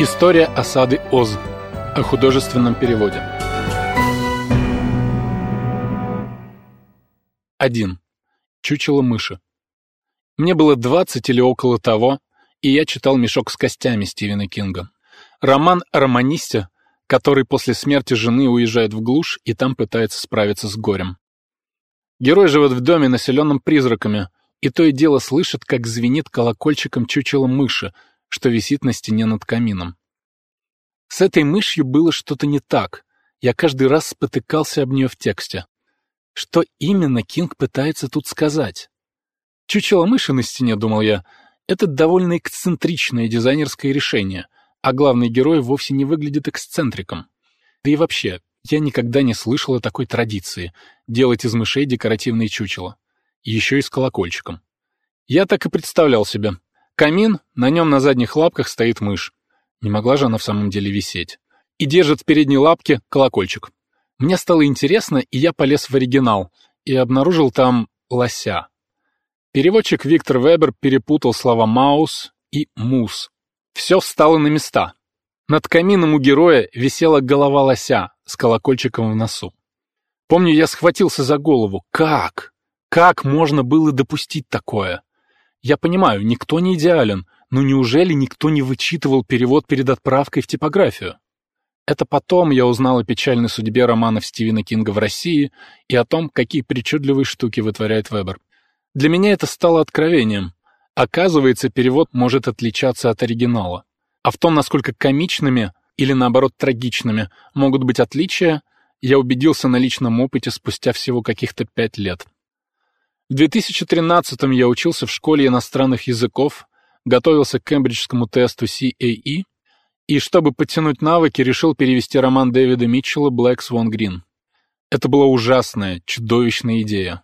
История осады Оз. О художественном переводе. 1. Чучело мыши. Мне было 20 или около того, и я читал «Мешок с костями» Стивена Кинга. Роман о который после смерти жены уезжает в глушь и там пытается справиться с горем. Герой живет в доме, населенном призраками, и то и дело слышит, как звенит колокольчиком чучело мыши, что висит на стене над камином. С этой мышью было что-то не так. Я каждый раз спотыкался об нее в тексте. Что именно Кинг пытается тут сказать? Чучело мыши на стене, думал я, это довольно эксцентричное дизайнерское решение, а главный герой вовсе не выглядит эксцентриком. Да и вообще, я никогда не слышал о такой традиции — делать из мышей декоративные чучела. Еще и с колокольчиком. Я так и представлял себе. Камин, на нем на задних лапках стоит мышь. Не могла же она в самом деле висеть. И держит в передней лапке колокольчик. Мне стало интересно, и я полез в оригинал и обнаружил там лося. Переводчик Виктор Вебер перепутал слова «маус» и «мус». Все встало на места. Над камином у героя висела голова лося с колокольчиком в носу. Помню, я схватился за голову. Как? Как можно было допустить такое? Я понимаю, никто не идеален, но неужели никто не вычитывал перевод перед отправкой в типографию? Это потом я узнал о печальной судьбе романов Стивена Кинга в России и о том, какие причудливые штуки вытворяет Вебер. Для меня это стало откровением. Оказывается, перевод может отличаться от оригинала. А в том, насколько комичными или, наоборот, трагичными могут быть отличия, я убедился на личном опыте спустя всего каких-то пять лет. В 2013 я учился в школе иностранных языков, готовился к кембриджскому тесту CAE и, чтобы подтянуть навыки, решил перевести роман Дэвида Митчелла «Black Swan Green». Это была ужасная, чудовищная идея.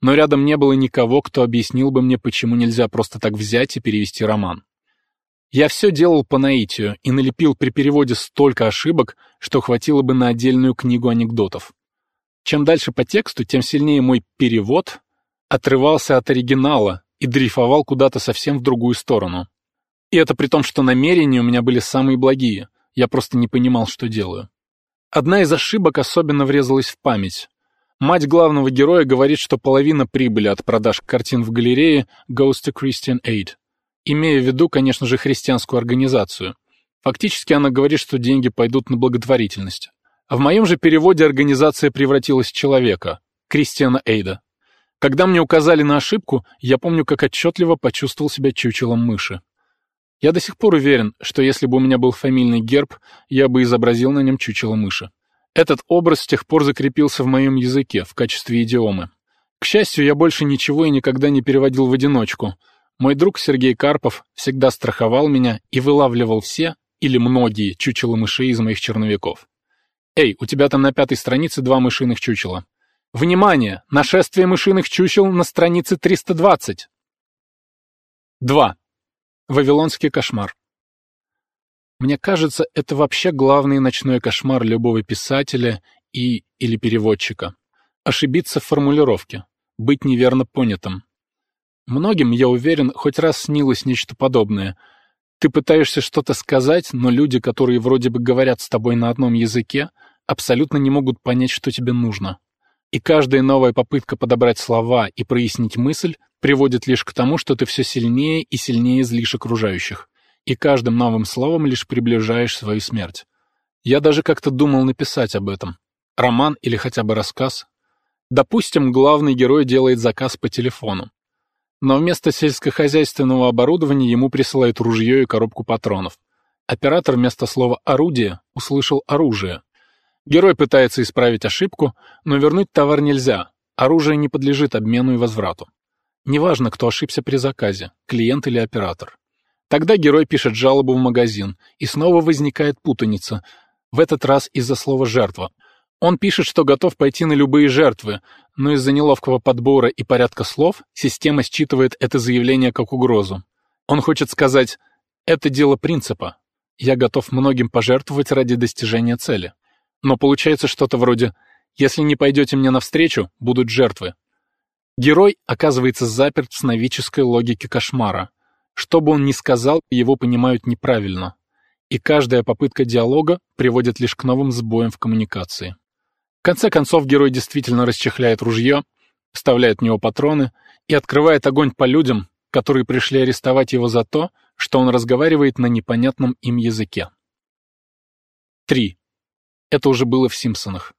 Но рядом не было никого, кто объяснил бы мне, почему нельзя просто так взять и перевести роман. Я все делал по наитию и налепил при переводе столько ошибок, что хватило бы на отдельную книгу анекдотов. Чем дальше по тексту, тем сильнее мой перевод отрывался от оригинала и дрейфовал куда-то совсем в другую сторону. И это при том, что намерения у меня были самые благие, я просто не понимал, что делаю. Одна из ошибок особенно врезалась в память. Мать главного героя говорит, что половина прибыли от продаж картин в галерее goes to Christian Aid, имея в виду, конечно же, христианскую организацию. Фактически она говорит, что деньги пойдут на благотворительность. А в моем же переводе организация превратилась в человека, Кристиана Эйда. Когда мне указали на ошибку, я помню, как отчетливо почувствовал себя чучелом мыши. Я до сих пор уверен, что если бы у меня был фамильный герб, я бы изобразил на нем чучело мыши. Этот образ с тех пор закрепился в моем языке в качестве идиомы. К счастью, я больше ничего и никогда не переводил в одиночку. Мой друг Сергей Карпов всегда страховал меня и вылавливал все или многие чучела мышей из моих черновиков. «Эй, у тебя там на пятой странице два мышиных чучела. Внимание! Нашествие мышиных чучел на странице 320. 2. Вавилонский кошмар. Мне кажется, это вообще главный ночной кошмар любого писателя и или переводчика. Ошибиться в формулировке, быть неверно понятым. Многим, я уверен, хоть раз снилось нечто подобное. Ты пытаешься что-то сказать, но люди, которые вроде бы говорят с тобой на одном языке, абсолютно не могут понять, что тебе нужно. И каждая новая попытка подобрать слова и прояснить мысль приводит лишь к тому, что ты все сильнее и сильнее злишь окружающих. И каждым новым словом лишь приближаешь свою смерть. Я даже как-то думал написать об этом. Роман или хотя бы рассказ. Допустим, главный герой делает заказ по телефону. Но вместо сельскохозяйственного оборудования ему присылают ружье и коробку патронов. Оператор вместо слова «орудие» услышал «оружие», Герой пытается исправить ошибку, но вернуть товар нельзя. Оружие не подлежит обмену и возврату. Неважно, кто ошибся при заказе, клиент или оператор. Тогда герой пишет жалобу в магазин, и снова возникает путаница, в этот раз из-за слова «жертва». Он пишет, что готов пойти на любые жертвы, но из-за неловкого подбора и порядка слов система считывает это заявление как угрозу. Он хочет сказать «это дело принципа. Я готов многим пожертвовать ради достижения цели». Но получается что-то вроде «Если не пойдете мне навстречу, будут жертвы». Герой оказывается заперт в сновидческой логике кошмара. Что бы он ни сказал, его понимают неправильно. и каждая попытка диалога приводит лишь к новым сбоям в коммуникации. В конце концов, герой действительно расчехляет ружье, вставляет в него патроны и открывает огонь по людям, которые пришли арестовать его за то, что он разговаривает на непонятном им языке. 3. Это уже было в «Симпсонах».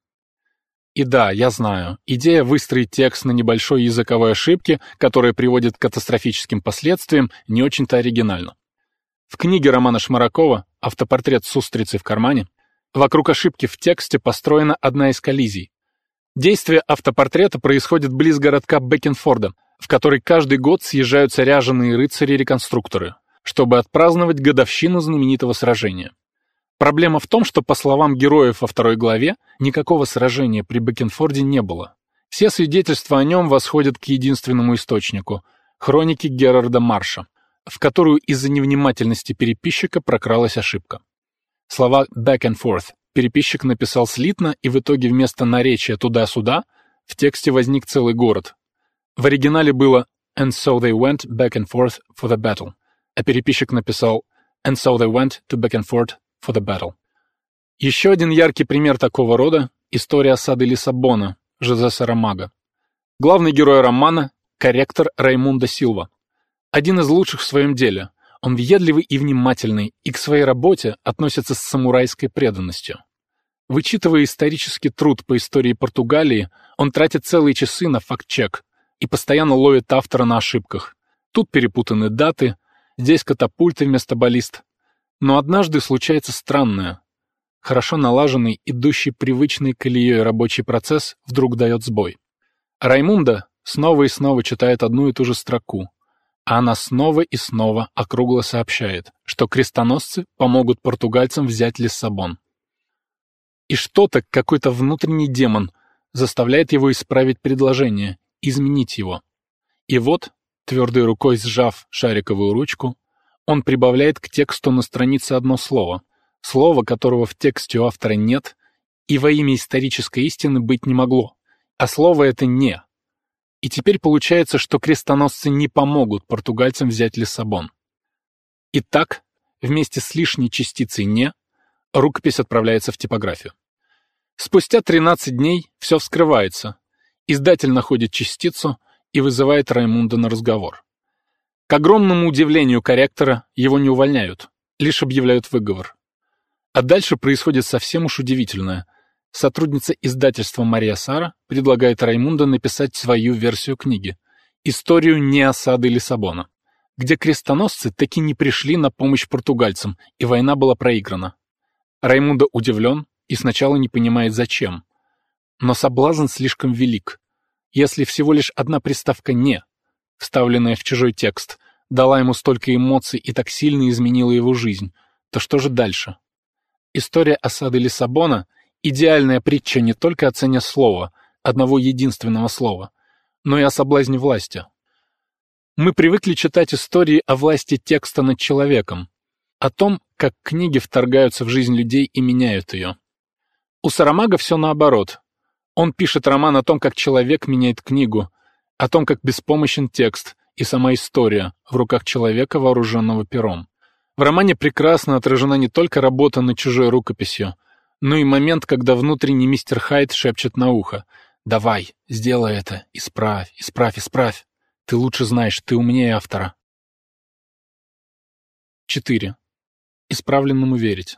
И да, я знаю, идея выстроить текст на небольшой языковой ошибке, которая приводит к катастрофическим последствиям, не очень-то оригинальна. В книге Романа Шмаракова «Автопортрет с устрицей в кармане» вокруг ошибки в тексте построена одна из коллизий. Действие автопортрета происходит близ городка Бекенфорда, в который каждый год съезжаются ряженые рыцари-реконструкторы, чтобы отпраздновать годовщину знаменитого сражения. Проблема в том, что, по словам героев во второй главе, никакого сражения при Бекенфорде не было. Все свидетельства о нем восходят к единственному источнику — хронике Герарда Марша, в которую из-за невнимательности переписчика прокралась ошибка. Слова «back and forth» переписчик написал слитно, и в итоге вместо наречия «туда-сюда» в тексте возник целый город. В оригинале было «and so they went back and forth for the battle», а переписчик написал «and so they went to back and forth for the battle. Еще один яркий пример такого рода — история осады Лиссабона, Жозе Сарамага. Главный герой романа — корректор Раймундо Силва. Один из лучших в своем деле. Он въедливый и внимательный, и к своей работе относится с самурайской преданностью. Вычитывая исторический труд по истории Португалии, он тратит целые часы на факт-чек и постоянно ловит автора на ошибках. Тут перепутаны даты, здесь катапульты вместо баллист, но однажды случается странное. Хорошо налаженный, идущий привычной колеей рабочий процесс вдруг дает сбой. Раймунда снова и снова читает одну и ту же строку, а она снова и снова округло сообщает, что крестоносцы помогут португальцам взять Лиссабон. И что-то, какой-то внутренний демон, заставляет его исправить предложение, изменить его. И вот, твердой рукой сжав шариковую ручку, он прибавляет к тексту на странице одно слово, слово, которого в тексте у автора нет и во имя исторической истины быть не могло, а слово это «не». И теперь получается, что крестоносцы не помогут португальцам взять Лиссабон. Итак, вместе с лишней частицей «не» рукопись отправляется в типографию. Спустя 13 дней все вскрывается. Издатель находит частицу и вызывает Раймунда на разговор. К огромному удивлению корректора его не увольняют, лишь объявляют выговор. А дальше происходит совсем уж удивительное. Сотрудница издательства Мария Сара предлагает Раймунду написать свою версию книги «Историю не осады Лиссабона», где крестоносцы таки не пришли на помощь португальцам, и война была проиграна. Раймунда удивлен и сначала не понимает зачем. Но соблазн слишком велик. Если всего лишь одна приставка «не», вставленная в чужой текст, дала ему столько эмоций и так сильно изменила его жизнь, то что же дальше? История осады Лиссабона — идеальная притча не только о цене слова, одного единственного слова, но и о соблазне власти. Мы привыкли читать истории о власти текста над человеком, о том, как книги вторгаются в жизнь людей и меняют ее. У Сарамага все наоборот. Он пишет роман о том, как человек меняет книгу, о том, как беспомощен текст и сама история в руках человека, вооруженного пером. В романе прекрасно отражена не только работа над чужой рукописью, но и момент, когда внутренний мистер Хайд шепчет на ухо «Давай, сделай это, исправь, исправь, исправь. Ты лучше знаешь, ты умнее автора». 4. Исправленному верить.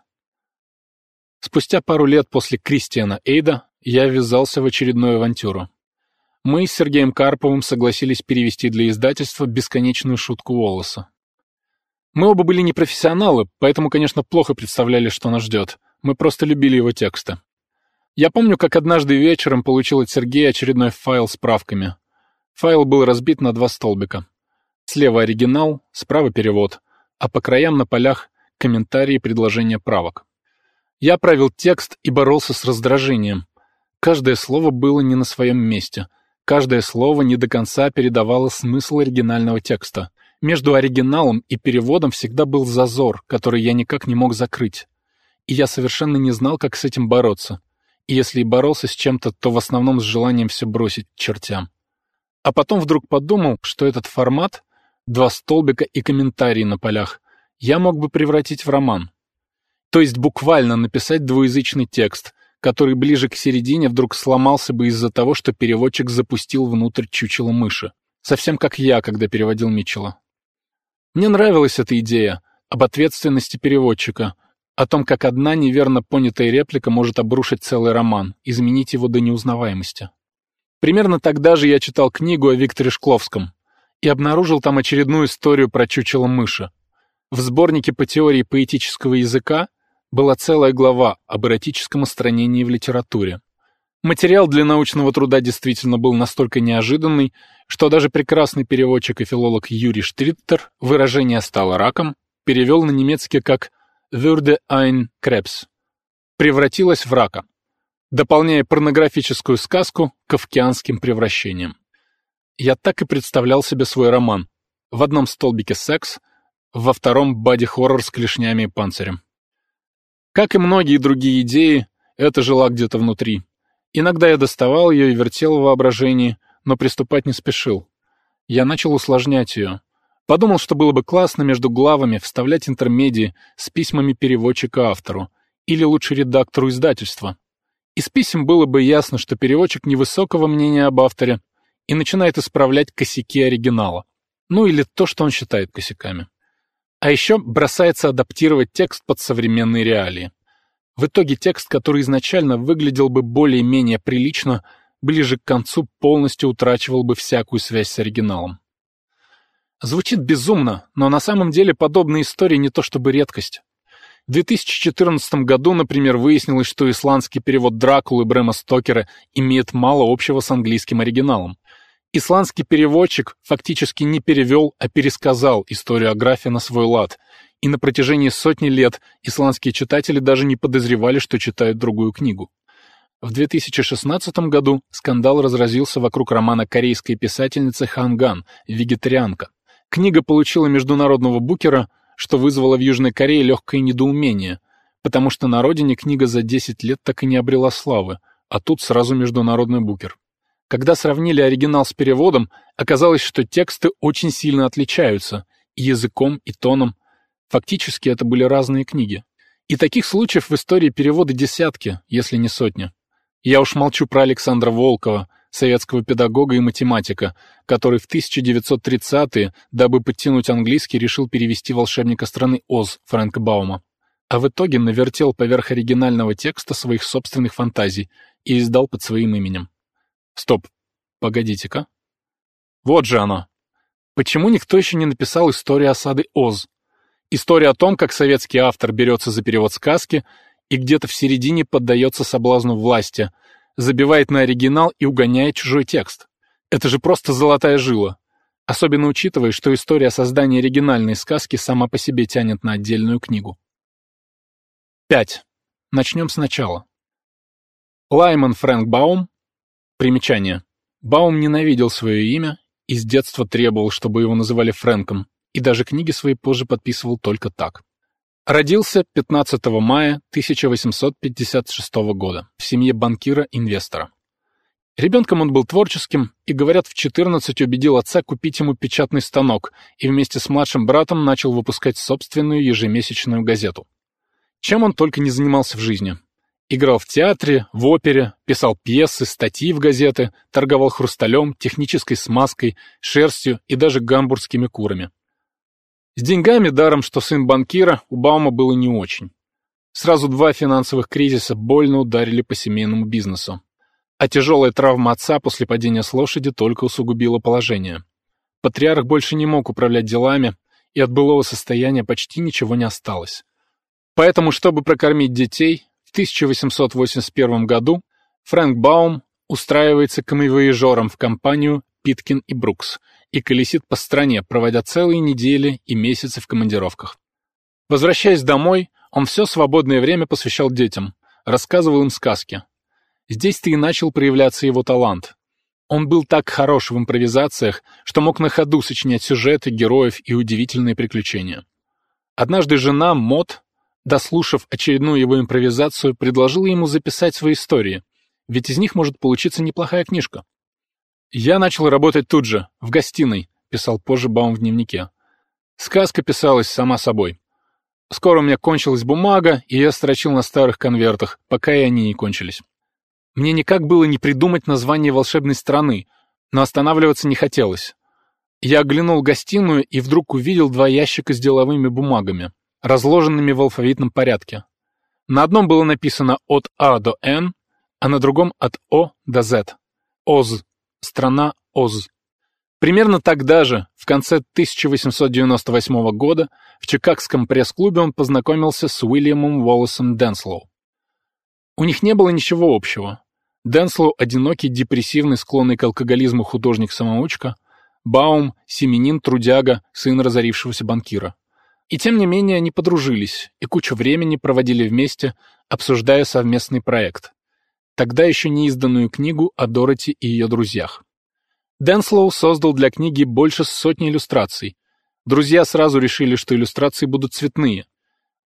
Спустя пару лет после Кристиана Эйда я ввязался в очередную авантюру. Мы с Сергеем Карповым согласились перевести для издательства бесконечную шутку Уоллеса. Мы оба были непрофессионалы, поэтому, конечно, плохо представляли, что нас ждет. Мы просто любили его тексты. Я помню, как однажды вечером получил от Сергея очередной файл с правками. Файл был разбит на два столбика. Слева оригинал, справа перевод, а по краям на полях комментарии и предложения правок. Я правил текст и боролся с раздражением. Каждое слово было не на своем месте — Каждое слово не до конца передавало смысл оригинального текста. Между оригиналом и переводом всегда был зазор, который я никак не мог закрыть. И я совершенно не знал, как с этим бороться. И если и боролся с чем-то, то в основном с желанием все бросить чертям. А потом вдруг подумал, что этот формат, два столбика и комментарии на полях, я мог бы превратить в роман. То есть буквально написать двуязычный текст, который ближе к середине вдруг сломался бы из-за того, что переводчик запустил внутрь чучело мыши. Совсем как я, когда переводил Митчелла. Мне нравилась эта идея об ответственности переводчика, о том, как одна неверно понятая реплика может обрушить целый роман, изменить его до неузнаваемости. Примерно тогда же я читал книгу о Викторе Шкловском и обнаружил там очередную историю про чучело мыши. В сборнике по теории поэтического языка была целая глава об эротическом устранении в литературе. Материал для научного труда действительно был настолько неожиданный, что даже прекрасный переводчик и филолог Юрий Штриттер выражение «стало раком» перевел на немецкий как «würde ein Krebs» — «превратилась в рака», дополняя порнографическую сказку кавкианским превращением. Я так и представлял себе свой роман. В одном столбике секс, во втором боди-хоррор с клешнями и панцирем. Как и многие другие идеи, это жила где-то внутри. Иногда я доставал ее и вертел в воображении, но приступать не спешил. Я начал усложнять ее. Подумал, что было бы классно между главами вставлять интермедии с письмами переводчика автору, или лучше редактору издательства. Из писем было бы ясно, что переводчик невысокого мнения об авторе и начинает исправлять косяки оригинала. Ну или то, что он считает косяками. А еще бросается адаптировать текст под современные реалии. В итоге текст, который изначально выглядел бы более-менее прилично, ближе к концу полностью утрачивал бы всякую связь с оригиналом. Звучит безумно, но на самом деле подобные истории не то чтобы редкость. В 2014 году, например, выяснилось, что исландский перевод Дракулы Брэма Стокера имеет мало общего с английским оригиналом. Исландский переводчик фактически не перевел, а пересказал историю о графе на свой лад, и на протяжении сотни лет исландские читатели даже не подозревали, что читают другую книгу. В 2016 году скандал разразился вокруг романа корейской писательницы Ханган «Вегетарианка». Книга получила международного букера, что вызвало в Южной Корее легкое недоумение, потому что на родине книга за 10 лет так и не обрела славы, а тут сразу международный букер. Когда сравнили оригинал с переводом, оказалось, что тексты очень сильно отличаются и языком, и тоном. Фактически это были разные книги. И таких случаев в истории перевода десятки, если не сотни. Я уж молчу про Александра Волкова, советского педагога и математика, который в 1930-е, дабы подтянуть английский, решил перевести волшебника страны Оз Фрэнка Баума. А в итоге навертел поверх оригинального текста своих собственных фантазий и издал под своим именем. Стоп, погодите-ка. Вот же оно. Почему никто еще не написал историю осады Оз? История о том, как советский автор берется за перевод сказки и где-то в середине поддается соблазну власти, забивает на оригинал и угоняет чужой текст. Это же просто золотая жила. Особенно учитывая, что история создания оригинальной сказки сама по себе тянет на отдельную книгу. 5. Начнем сначала. Лайман Фрэнк Баум Примечание. Баум ненавидел свое имя и с детства требовал, чтобы его называли Фрэнком, и даже книги свои позже подписывал только так. Родился 15 мая 1856 года в семье банкира-инвестора. Ребенком он был творческим и, говорят, в 14 убедил отца купить ему печатный станок и вместе с младшим братом начал выпускать собственную ежемесячную газету. Чем он только не занимался в жизни. Играл в театре, в опере, писал пьесы, статьи в газеты, торговал хрусталем, технической смазкой, шерстью и даже гамбургскими курами. С деньгами, даром, что сын банкира, у Баума было не очень. Сразу два финансовых кризиса больно ударили по семейному бизнесу. А тяжелая травма отца после падения с лошади только усугубила положение. Патриарх больше не мог управлять делами, и от былого состояния почти ничего не осталось. Поэтому, чтобы прокормить детей, 1881 году Фрэнк Баум устраивается камевояжером в компанию Питкин и Брукс и колесит по стране, проводя целые недели и месяцы в командировках. Возвращаясь домой, он все свободное время посвящал детям, рассказывал им сказки. Здесь-то и начал проявляться его талант. Он был так хорош в импровизациях, что мог на ходу сочинять сюжеты, героев и удивительные приключения. Однажды жена, Мот, дослушав очередную его импровизацию, предложила ему записать свои истории, ведь из них может получиться неплохая книжка. «Я начал работать тут же, в гостиной», — писал позже Баум в дневнике. Сказка писалась сама собой. Скоро у меня кончилась бумага, и я строчил на старых конвертах, пока и они не кончились. Мне никак было не придумать название волшебной страны, но останавливаться не хотелось. Я оглянул гостиную и вдруг увидел два ящика с деловыми бумагами, разложенными в алфавитном порядке. На одном было написано от А до Н, а на другом от О до З. Оз. Страна Оз. Примерно тогда же, в конце 1898 года, в Чикагском пресс-клубе он познакомился с Уильямом Уоллесом Денслоу. У них не было ничего общего. Денслоу – одинокий, депрессивный, склонный к алкоголизму художник-самоучка, Баум – семенин, трудяга, сын разорившегося банкира. И тем не менее они подружились и кучу времени проводили вместе, обсуждая совместный проект. Тогда еще не изданную книгу о Дороти и ее друзьях. Денслоу создал для книги больше сотни иллюстраций. Друзья сразу решили, что иллюстрации будут цветные.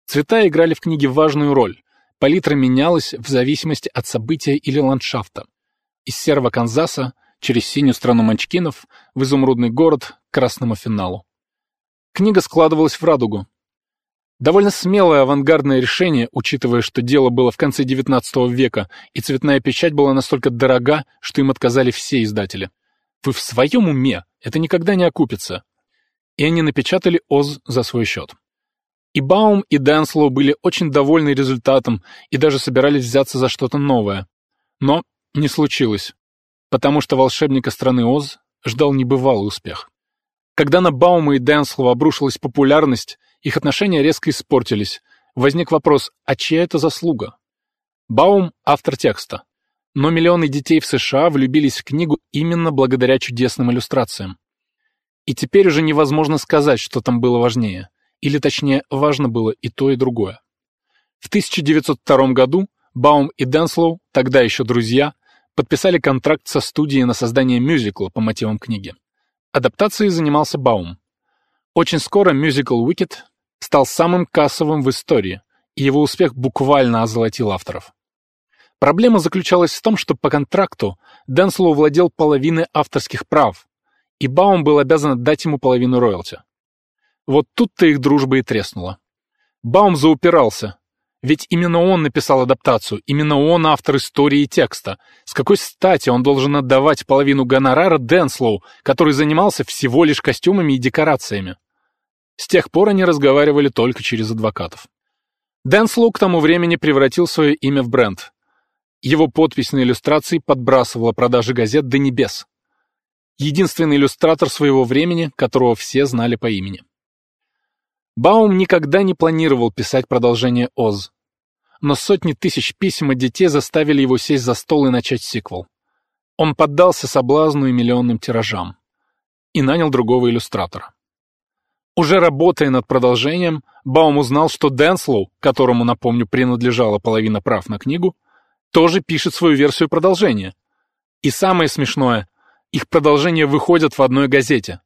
Цвета играли в книге важную роль. Палитра менялась в зависимости от события или ландшафта. Из серого Канзаса через синюю страну Манчкинов в изумрудный город к красному финалу. Книга складывалась в радугу. Довольно смелое авангардное решение, учитывая, что дело было в конце XIX века, и цветная печать была настолько дорога, что им отказали все издатели. Вы в своем уме? Это никогда не окупится. И они напечатали Оз за свой счет. И Баум, и Дэнслоу были очень довольны результатом и даже собирались взяться за что-то новое. Но не случилось, потому что волшебника страны Оз ждал небывалый успех. Когда на Баума и Дэнслоу обрушилась популярность, их отношения резко испортились. Возник вопрос, а чья это заслуга? Баум — автор текста. Но миллионы детей в США влюбились в книгу именно благодаря чудесным иллюстрациям. И теперь уже невозможно сказать, что там было важнее. Или точнее, важно было и то, и другое. В 1902 году Баум и Денслоу, тогда еще друзья, подписали контракт со студией на создание мюзикла по мотивам книги. Адаптацией занимался Баум. Очень скоро мюзикл «Уикет» стал самым кассовым в истории, и его успех буквально озолотил авторов. Проблема заключалась в том, что по контракту Денслоу владел половиной авторских прав, и Баум был обязан отдать ему половину роялти. Вот тут-то их дружба и треснула. Баум заупирался, ведь именно он написал адаптацию, именно он автор истории и текста. С какой стати он должен отдавать половину гонорара Денслоу, который занимался всего лишь костюмами и декорациями? С тех пор они разговаривали только через адвокатов. Денслоу к тому времени превратил свое имя в бренд. Его подпись на иллюстрации подбрасывала продажи газет до небес. Единственный иллюстратор своего времени, которого все знали по имени. Баум никогда не планировал писать продолжение Оз. Но сотни тысяч писем от детей заставили его сесть за стол и начать сиквел. Он поддался соблазну и миллионным тиражам. И нанял другого иллюстратора. Уже работая над продолжением, Баум узнал, что Денслоу, которому, напомню, принадлежала половина прав на книгу, тоже пишет свою версию продолжения. И самое смешное, их продолжения выходят в одной газете.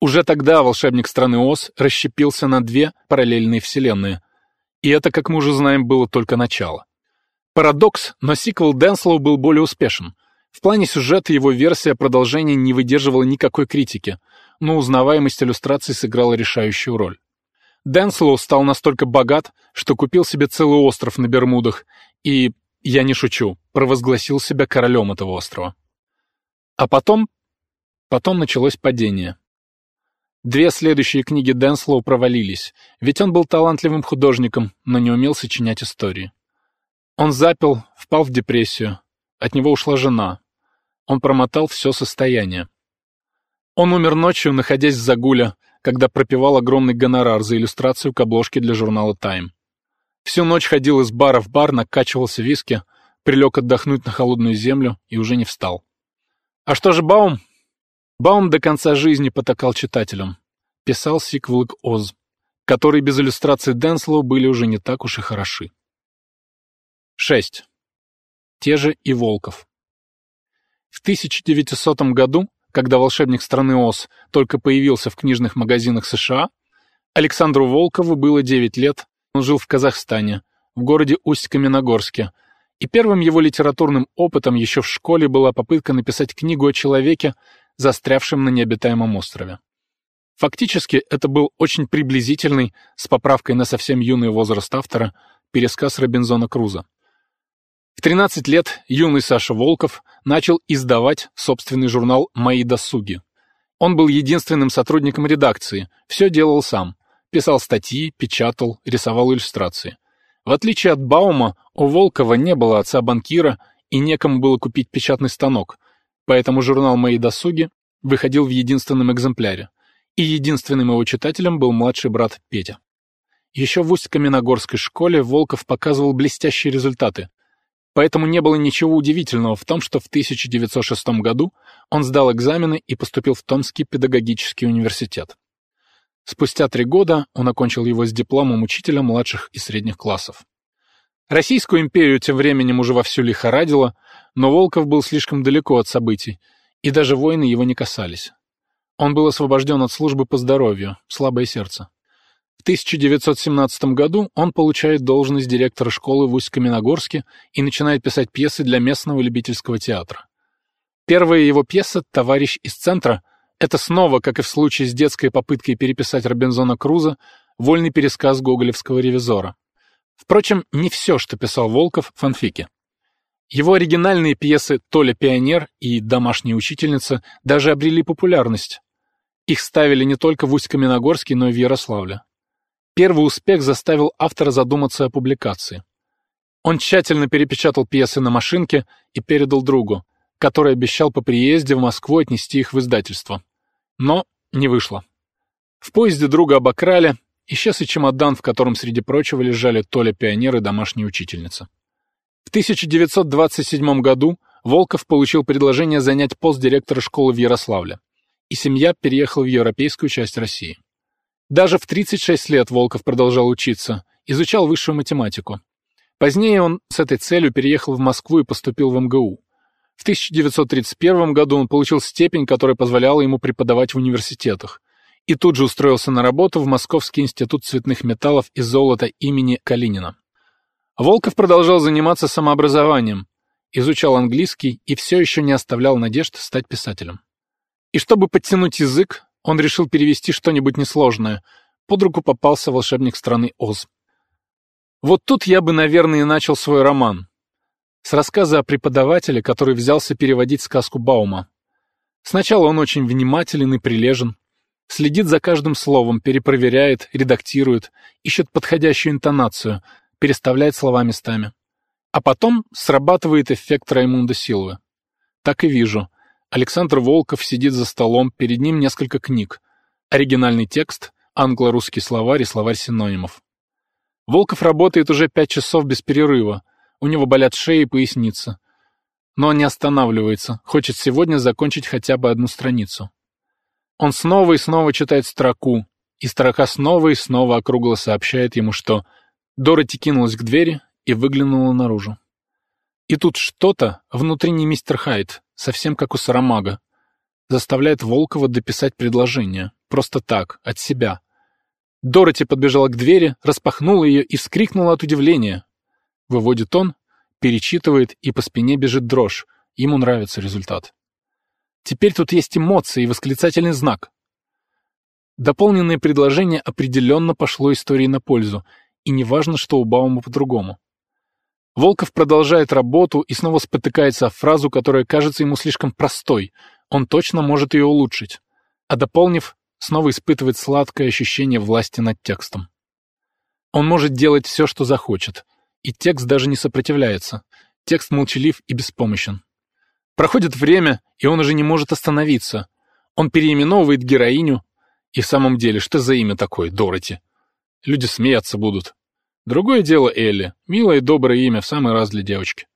Уже тогда волшебник страны Оз расщепился на две параллельные вселенные. И это, как мы уже знаем, было только начало. Парадокс, но сиквел Денслоу был более успешен. В плане сюжета его версия продолжения не выдерживала никакой критики, но узнаваемость иллюстраций сыграла решающую роль. Денслоу стал настолько богат, что купил себе целый остров на Бермудах и, я не шучу, провозгласил себя королем этого острова. А потом... Потом началось падение. Две следующие книги Денслоу провалились, ведь он был талантливым художником, но не умел сочинять истории. Он запил, впал в депрессию. От него ушла жена. Он промотал все состояние. Он умер ночью, находясь в загуле, когда пропивал огромный гонорар за иллюстрацию к обложке для журнала Time. Всю ночь ходил из бара в бар, накачивался виски, прилег отдохнуть на холодную землю и уже не встал. А что же Баум? Баум до конца жизни потакал читателям. Писал сиквел Оз, которые без иллюстраций Денслоу были уже не так уж и хороши. 6. Те же и Волков. В 1900 году, когда «Волшебник страны Оз» только появился в книжных магазинах США, Александру Волкову было 9 лет, он жил в Казахстане, в городе Усть-Каменогорске, и первым его литературным опытом еще в школе была попытка написать книгу о человеке, застрявшем на необитаемом острове. Фактически, это был очень приблизительный, с поправкой на совсем юный возраст автора, пересказ Робинзона Круза. В 13 лет юный Саша Волков начал издавать собственный журнал «Мои досуги». Он был единственным сотрудником редакции, все делал сам. Писал статьи, печатал, рисовал иллюстрации. В отличие от Баума, у Волкова не было отца-банкира и некому было купить печатный станок, поэтому журнал «Мои досуги» выходил в единственном экземпляре, и единственным его читателем был младший брат Петя. Еще в Усть-Каменогорской школе Волков показывал блестящие результаты, поэтому не было ничего удивительного в том, что в 1906 году он сдал экзамены и поступил в Томский педагогический университет. Спустя три года он окончил его с дипломом учителя младших и средних классов. Российскую империю тем временем уже вовсю лихорадило, но Волков был слишком далеко от событий, и даже войны его не касались. Он был освобожден от службы по здоровью, слабое сердце. В 1917 году он получает должность директора школы в Усть-Каменогорске и начинает писать пьесы для местного любительского театра. Первая его пьеса «Товарищ из центра» — это снова, как и в случае с детской попыткой переписать Робинзона Круза, вольный пересказ гоголевского ревизора. Впрочем, не все, что писал Волков, фанфики. Его оригинальные пьесы «Толя пионер» и «Домашняя учительница» даже обрели популярность. Их ставили не только в Усть-Каменогорске, но и в Ярославле. Первый успех заставил автора задуматься о публикации. Он тщательно перепечатал пьесы на машинке и передал другу, который обещал по приезде в Москву отнести их в издательство. Но не вышло. В поезде друга обокрали, исчез и чемодан, в котором среди прочего лежали Толя пионер и домашняя учительница. В 1927 году Волков получил предложение занять пост директора школы в Ярославле и семья переехала в европейскую часть России. Даже в 36 лет Волков продолжал учиться, изучал высшую математику. Позднее он с этой целью переехал в Москву и поступил в МГУ. В 1931 году он получил степень, которая позволяла ему преподавать в университетах, и тут же устроился на работу в Московский институт цветных металлов и золота имени Калинина. Волков продолжал заниматься самообразованием, изучал английский и все еще не оставлял надежд стать писателем. И чтобы подтянуть язык, он решил перевести что-нибудь несложное. Под руку попался волшебник страны Оз. Вот тут я бы, наверное, и начал свой роман. С рассказа о преподавателе, который взялся переводить сказку Баума. Сначала он очень внимателен и прилежен, следит за каждым словом, перепроверяет, редактирует, ищет подходящую интонацию, переставляет слова местами. А потом срабатывает эффект Раймунда Силвы. Так и вижу. Александр Волков сидит за столом, перед ним несколько книг. Оригинальный текст, англо-русский словарь и словарь синонимов. Волков работает уже пять часов без перерыва. У него болят шея и поясница. Но он не останавливается, хочет сегодня закончить хотя бы одну страницу. Он снова и снова читает строку, и строка снова и снова округло сообщает ему, что Дороти кинулась к двери и выглянула наружу. И тут что-то, внутренний мистер Хайд, совсем как у Сарамага, заставляет Волкова дописать предложение. Просто так, от себя. Дороти подбежала к двери, распахнула ее и вскрикнула от удивления. Выводит он, перечитывает, и по спине бежит дрожь. Ему нравится результат. Теперь тут есть эмоции и восклицательный знак. Дополненное предложение определенно пошло истории на пользу, и неважно, что у Баума по-другому. Волков продолжает работу и снова спотыкается о фразу, которая кажется ему слишком простой. Он точно может ее улучшить. А дополнив, снова испытывает сладкое ощущение власти над текстом. Он может делать все, что захочет. И текст даже не сопротивляется. Текст молчалив и беспомощен. Проходит время, и он уже не может остановиться. Он переименовывает героиню. И в самом деле, что за имя такое, Дороти? Люди смеяться будут. Другое дело Элли. Милое и доброе имя в самый раз для девочки.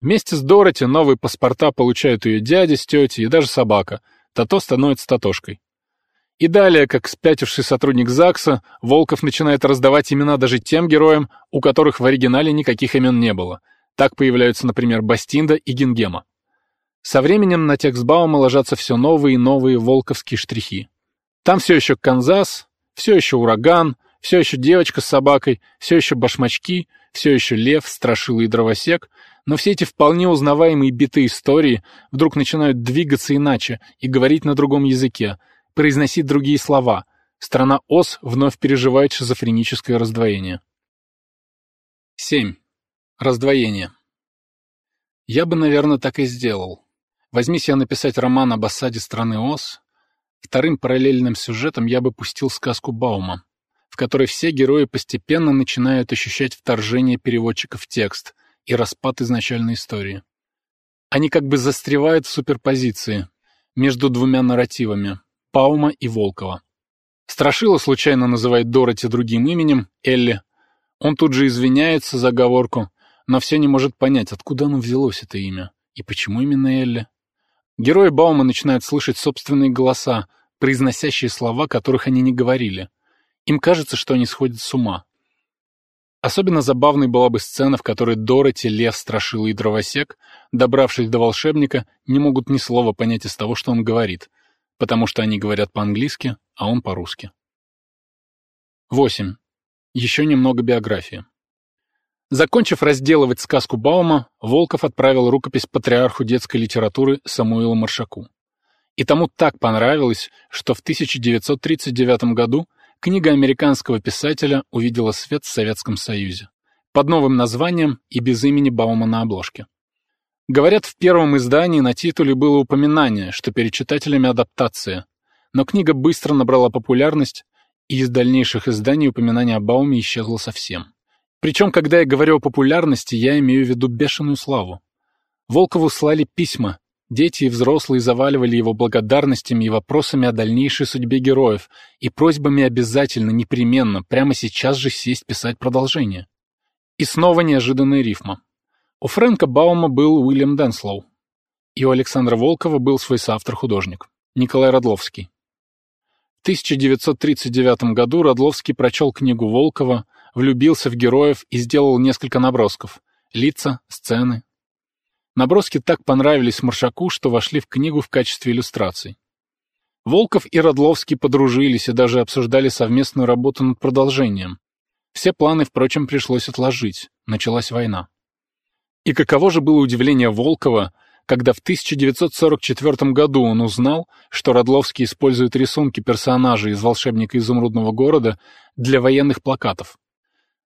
Вместе с Дороти новые паспорта получают ее дядя с тетей и даже собака. Тато становится Татошкой. И далее, как спятивший сотрудник ЗАГСа, Волков начинает раздавать имена даже тем героям, у которых в оригинале никаких имен не было. Так появляются, например, Бастинда и Гингема. Со временем на текст Баума ложатся все новые и новые волковские штрихи. Там все еще Канзас, все еще ураган, все еще девочка с собакой, все еще башмачки, все еще лев, страшила и дровосек, но все эти вполне узнаваемые биты истории вдруг начинают двигаться иначе и говорить на другом языке, произносить другие слова. Страна Оз вновь переживает шизофреническое раздвоение. 7. Раздвоение. Я бы, наверное, так и сделал. Возьмись я написать роман об осаде страны Оз, вторым параллельным сюжетом я бы пустил сказку Баума, в которой все герои постепенно начинают ощущать вторжение переводчика в текст и распад изначальной истории. Они как бы застревают в суперпозиции между двумя нарративами — Баума и Волкова. Страшила случайно называет Дороти другим именем, Элли, он тут же извиняется за оговорку, но все не может понять, откуда оно взялось, это имя, и почему именно Элли. Герои Баума начинают слышать собственные голоса, произносящие слова, которых они не говорили. Им кажется, что они сходят с ума. Особенно забавной была бы сцена, в которой Дороти, Лев, Страшила и Дровосек, добравшись до волшебника, не могут ни слова понять из того, что он говорит, потому что они говорят по-английски, а он по-русски. 8. Еще немного биографии. Закончив разделывать сказку Баума, Волков отправил рукопись патриарху детской литературы Самуилу Маршаку. И тому так понравилось, что в 1939 году книга американского писателя увидела свет в Советском Союзе под новым названием и без имени Баума на обложке. Говорят, в первом издании на титуле было упоминание, что перед читателями адаптация, но книга быстро набрала популярность и из дальнейших изданий упоминание о Бауме исчезло совсем. Причем, когда я говорю о популярности, я имею в виду бешеную славу. Волкову слали письма, дети и взрослые заваливали его благодарностями и вопросами о дальнейшей судьбе героев и просьбами обязательно, непременно, прямо сейчас же сесть писать продолжение. И снова неожиданная рифма. У Фрэнка Баума был Уильям Денслоу, и у Александра Волкова был свой соавтор-художник, Николай Родловский. В 1939 году Родловский прочел книгу Волкова, влюбился в героев и сделал несколько набросков. Лица, сцены. Наброски так понравились Маршаку, что вошли в книгу в качестве иллюстраций. Волков и Родловский подружились и даже обсуждали совместную работу над продолжением. Все планы, впрочем, пришлось отложить. Началась война. И каково же было удивление Волкова, когда в 1944 году он узнал, что Родловский использует рисунки персонажей из «Волшебника изумрудного города» для военных плакатов.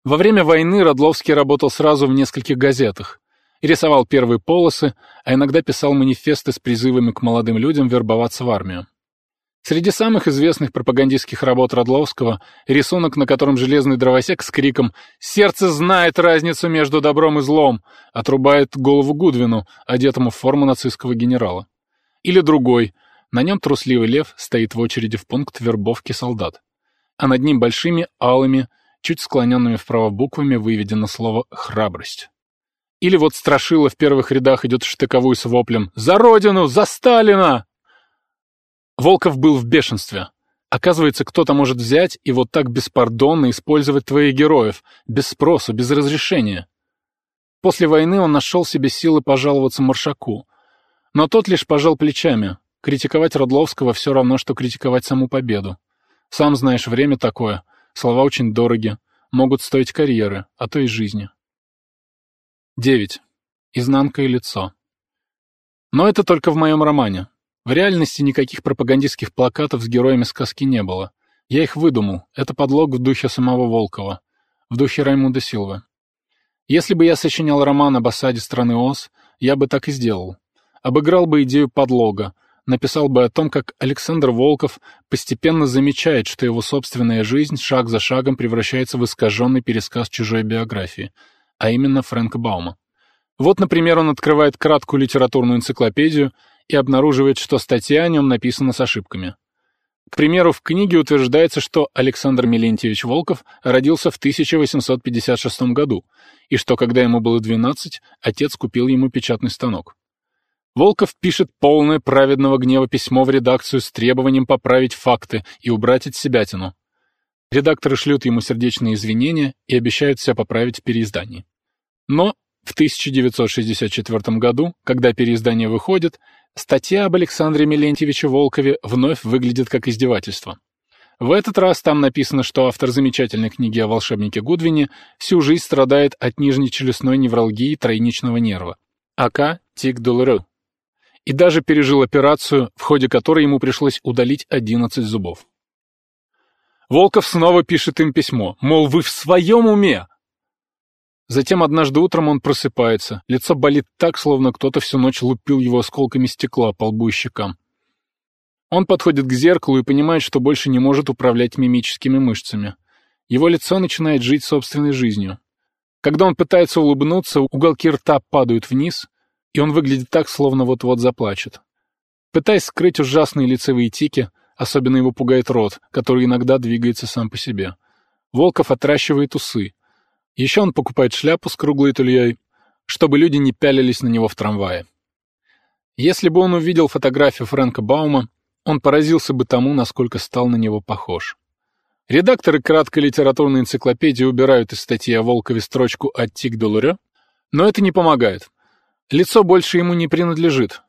Во время войны Родловский работал сразу в нескольких газетах. Рисовал первые полосы, а иногда писал манифесты с призывами к молодым людям вербоваться в армию. Среди самых известных пропагандистских работ Родловского рисунок, на котором железный дровосек с криком «Сердце знает разницу между добром и злом!» отрубает голову Гудвину, одетому в форму нацистского генерала. Или другой. На нем трусливый лев стоит в очереди в пункт вербовки солдат. А над ним большими алыми, чуть склоненными вправо буквами выведено слово «храбрость». Или вот Страшила в первых рядах идет в штыковую с воплем «За Родину! За Сталина!» Волков был в бешенстве. Оказывается, кто-то может взять и вот так беспардонно использовать твоих героев, без спроса, без разрешения. После войны он нашел себе силы пожаловаться Маршаку. Но тот лишь пожал плечами. Критиковать Родловского все равно, что критиковать саму победу. Сам знаешь, время такое. Слова очень дороги. Могут стоить карьеры, а то и жизни. 9. Изнанка и лицо. Но это только в моем романе. В реальности никаких пропагандистских плакатов с героями сказки не было. Я их выдумал. Это подлог в духе самого Волкова. В духе Раймунда Силвы. Если бы я сочинял роман об осаде страны Оз, я бы так и сделал. Обыграл бы идею подлога, написал бы о том, как Александр Волков постепенно замечает, что его собственная жизнь шаг за шагом превращается в искаженный пересказ чужой биографии, а именно Фрэнка Баума. Вот, например, он открывает краткую литературную энциклопедию и обнаруживает, что статья о нем написана с ошибками. К примеру, в книге утверждается, что Александр Мелентьевич Волков родился в 1856 году, и что, когда ему было 12, отец купил ему печатный станок. Волков пишет полное праведного гнева письмо в редакцию с требованием поправить факты и убрать от себятину. Редакторы шлют ему сердечные извинения и обещают все поправить в переиздании. Но в 1964 году, когда переиздание выходит, Статья об Александре Мелентьевиче Волкове вновь выглядит как издевательство. В этот раз там написано, что автор замечательной книги о волшебнике Гудвине всю жизнь страдает от нижнечелюстной невралгии тройничного нерва. АК Тик Долеру. и даже пережил операцию, в ходе которой ему пришлось удалить 11 зубов. Волков снова пишет им письмо, мол, вы в своем уме? Затем однажды утром он просыпается, лицо болит так, словно кто-то всю ночь лупил его осколками стекла по лбу и щекам. Он подходит к зеркалу и понимает, что больше не может управлять мимическими мышцами. Его лицо начинает жить собственной жизнью. Когда он пытается улыбнуться, уголки рта падают вниз, и он выглядит так, словно вот-вот заплачет. Пытаясь скрыть ужасные лицевые тики, особенно его пугает рот, который иногда двигается сам по себе. Волков отращивает усы. Еще он покупает шляпу с круглой тульей, чтобы люди не пялились на него в трамвае. Если бы он увидел фотографию Фрэнка Баума, он поразился бы тому, насколько стал на него похож. Редакторы краткой литературной энциклопедии убирают из статьи о Волкове строчку «Аттик Долуре», но это не помогает. Лицо больше ему не принадлежит.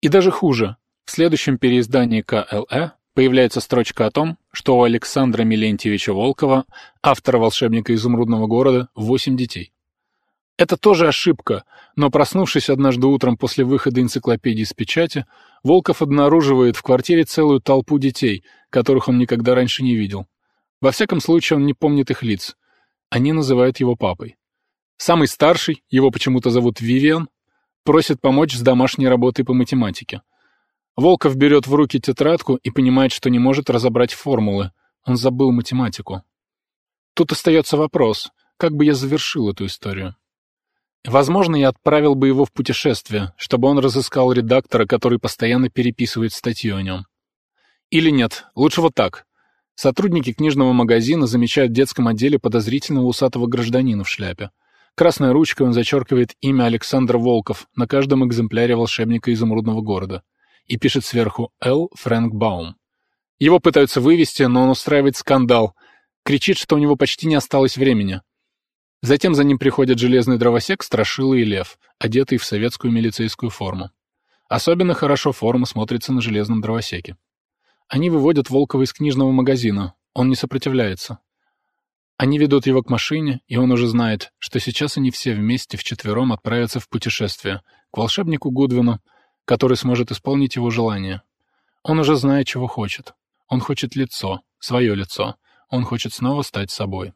И даже хуже. В следующем переиздании КЛЭ появляется строчка о том, что у Александра Милентьевича Волкова, автора «Волшебника изумрудного города», восемь детей. Это тоже ошибка, но проснувшись однажды утром после выхода энциклопедии с печати, Волков обнаруживает в квартире целую толпу детей, которых он никогда раньше не видел. Во всяком случае, он не помнит их лиц. Они называют его папой. Самый старший, его почему-то зовут Вивиан, просит помочь с домашней работой по математике. Волков берет в руки тетрадку и понимает, что не может разобрать формулы. Он забыл математику. Тут остается вопрос, как бы я завершил эту историю? Возможно, я отправил бы его в путешествие, чтобы он разыскал редактора, который постоянно переписывает статью о нем. Или нет, лучше вот так. Сотрудники книжного магазина замечают в детском отделе подозрительного усатого гражданина в шляпе. Красной ручкой он зачеркивает имя Александр Волков на каждом экземпляре волшебника изумрудного города и пишет сверху «Л. Фрэнк Баум». Его пытаются вывести, но он устраивает скандал, кричит, что у него почти не осталось времени. Затем за ним приходят железный дровосек, страшила и лев, одетый в советскую милицейскую форму. Особенно хорошо форма смотрится на железном дровосеке. Они выводят Волкова из книжного магазина. Он не сопротивляется. Они ведут его к машине, и он уже знает, что сейчас они все вместе вчетвером отправятся в путешествие к волшебнику Гудвину, который сможет исполнить его желание. Он уже знает, чего хочет. Он хочет лицо, свое лицо. Он хочет снова стать собой.